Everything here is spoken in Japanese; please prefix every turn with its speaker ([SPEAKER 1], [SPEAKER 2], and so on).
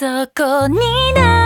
[SPEAKER 1] そこにな